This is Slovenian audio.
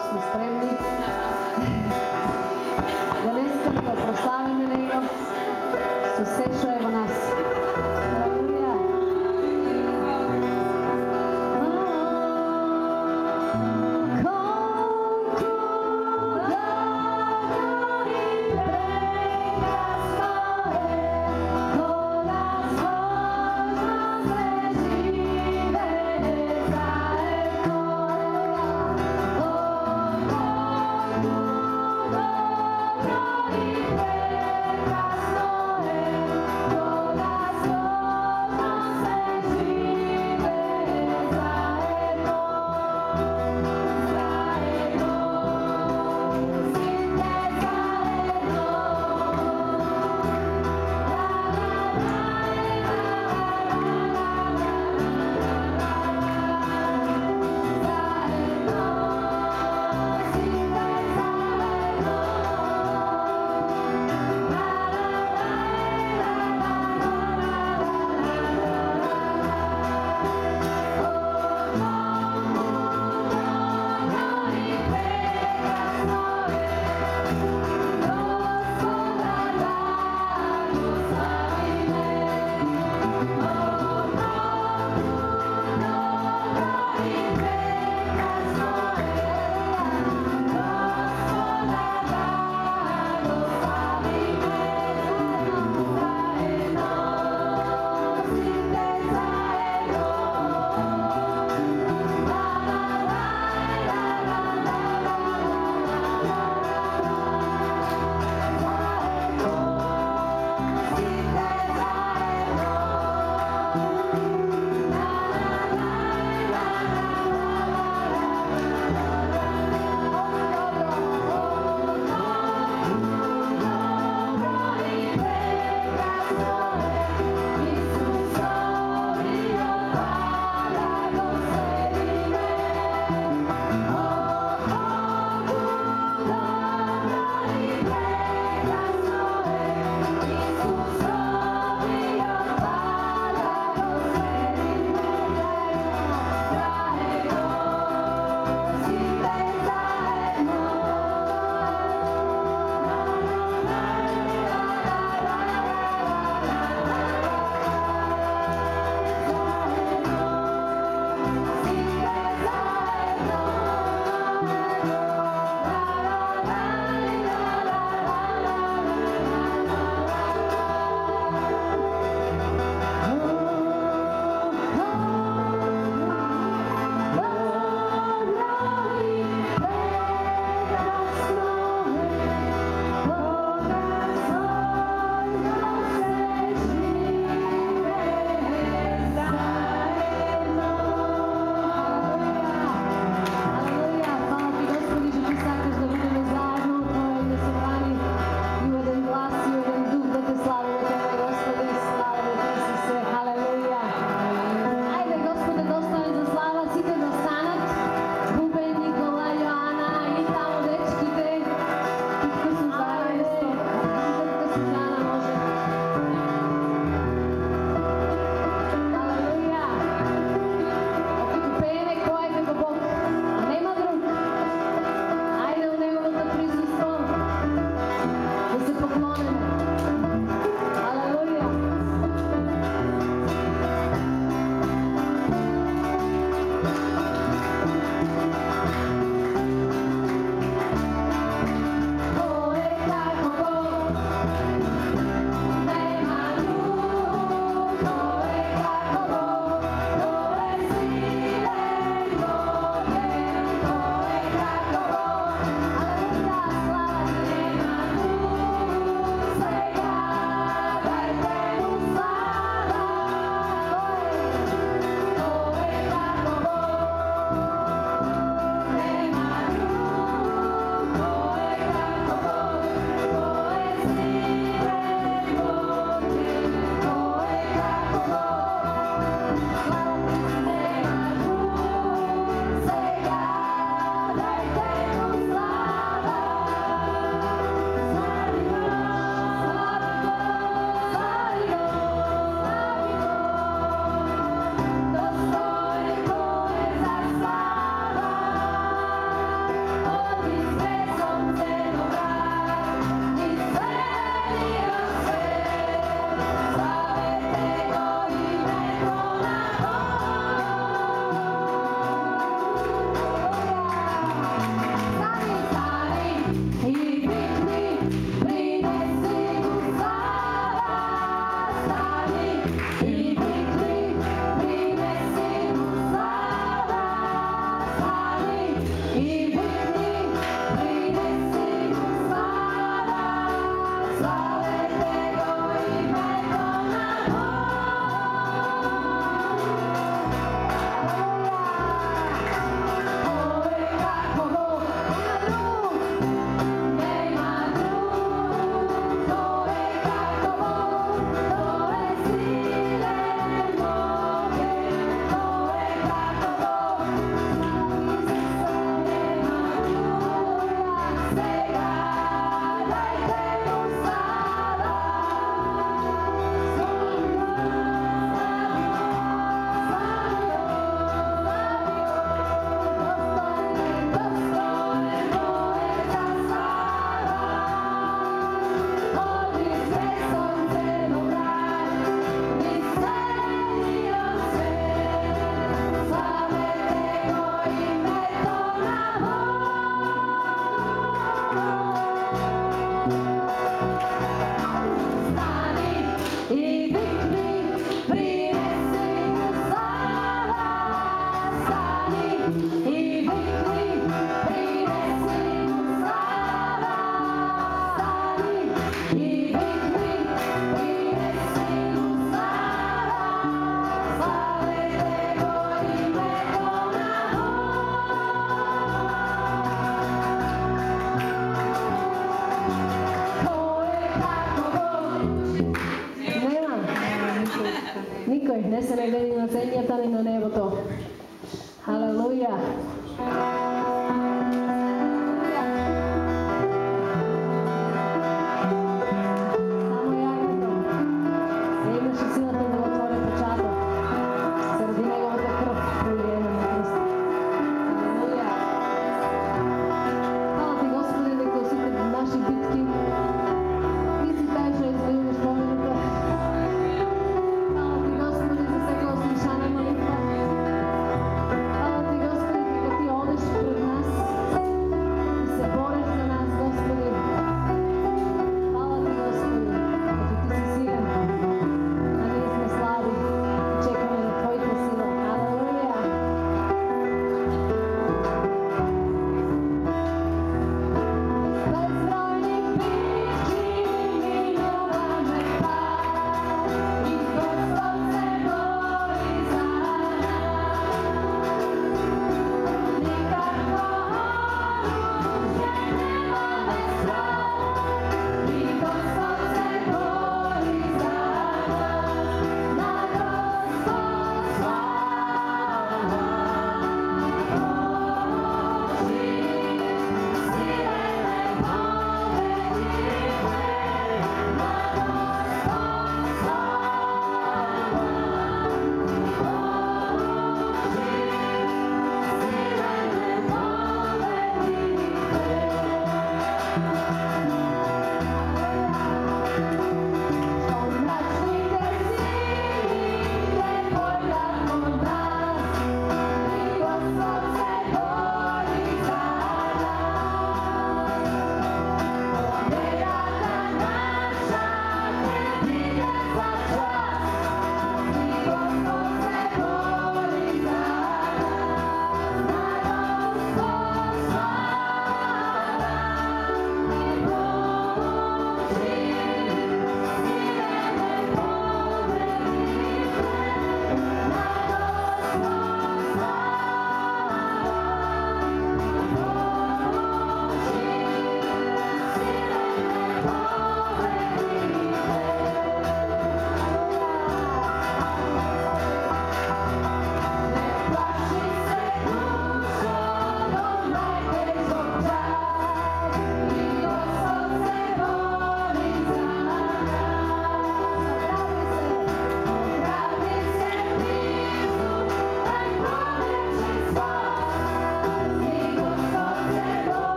smo spremni. Danes, ko proslavimo Leno, se vse šlo v nas.